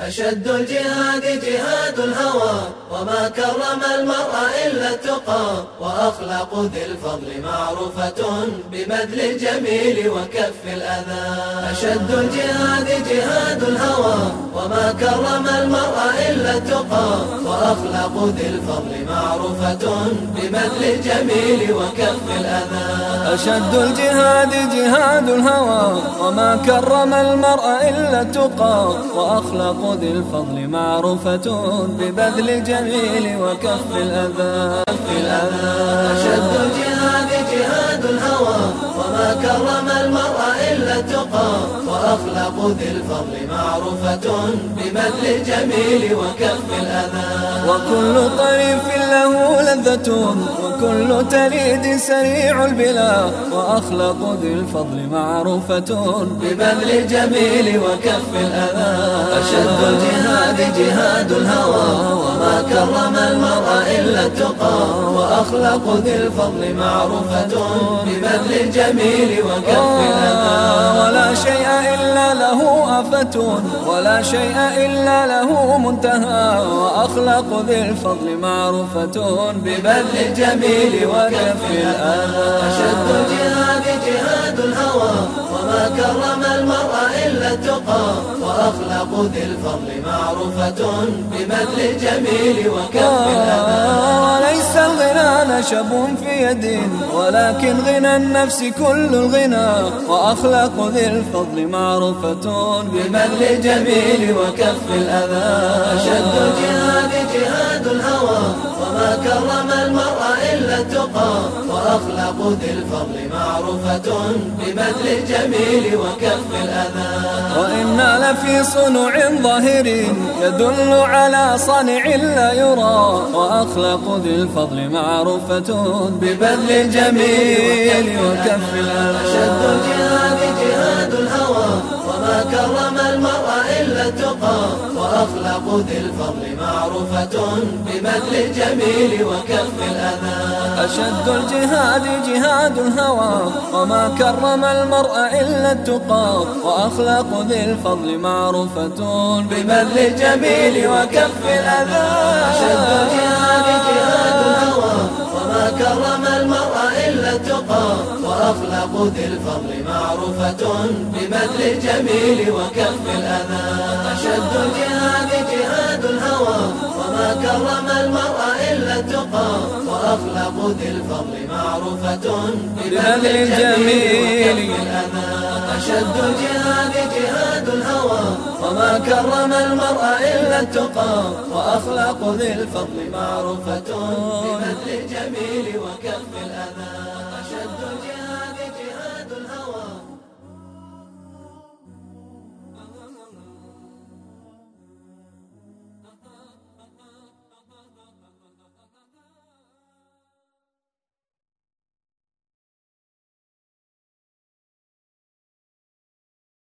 أشد الجهاد جهاد الهوى وما كرم المرء إلا التقى وأخلاق ذي الفضل معروفة ببذل الجميل وكف الأذى. أشد الجهاد جهاد الهوى وما كرم المرء إلا التقى وأخلاق ذي الفضل معروفة ببذل الجميل وكف الأذى. أشد الجهاد جهاد الهوى وما كرم المرء إلا التقى وأخلاق ذي الفضل معروفة ببذل الجميل وكف الأذى. أشد الجهاد جهاد الهوى وما كرم التقى وأخلاق ذي الفضل معروفة ببذل الجميل وكف الأذى وكل طريف له لذة وكل تليد سريع البلا وأخلاق ذي الفضل معروفة ببذل الجميل وكف الأذى أشد الجهاد جهاد الهوى وما كرم المرء إلا التقى وأخلاق ذي الفضل معروفة ببذل الجميل وكف الأذى. ولا شيء إلا له آفة ولا شيء إلا له منتهى وأخلاق ذي الفضل معروفة ببذل الجميل وكف الأذى. أشد الجهاد جهاد الهوى كرم المرء إلا التقى وأخلاق ذي الفضل معروفة ببذل الجميل وكف الأذى. وليس الغنى نشب في يد ولكن غنى النفس كل الغنى وأخلاق ذي الفضل معروفة ببذل الجميل وكف الأذى. أشد الجهاد جهاد الهوى وما كرم المرء التقى وأخلاق ذي الفضل معروفة ببذل الجميل وكف الأذى وإنا لفي صنع ظاهر يدل على صنع لا يرى. وأخلاق ذي الفضل معروفة ببذل الجميل وكف الأذى أشد الجهاد جهاد الهوى وما كرم المرء إلا التقى. وأخلاق ذي الفضل معروفة ببذل الجميل وكف الأذى. أشد الجهاد جهاد الهوى وما كرم المرء إلا التقى. وأخلاق ذي الفضل معروفة ببذل الجميل وكف الأذى. أشد الجهاد جهاد كرم المرء إلا التقى وأخلاق ذي الفضل معروفة ببذل الجميل وكف الأذى. أشد الجهاد جهاد الهوى وما كرم المرء إلا التقى وأخلاق ذي الفضل معروفة ببذل الجميل الأذى. أشد الجهاد جهاد الهوى وما كرم المرء إلا التقى وأخلاق ذي الفضل معروفة ببذل الجميل وكف الأذى.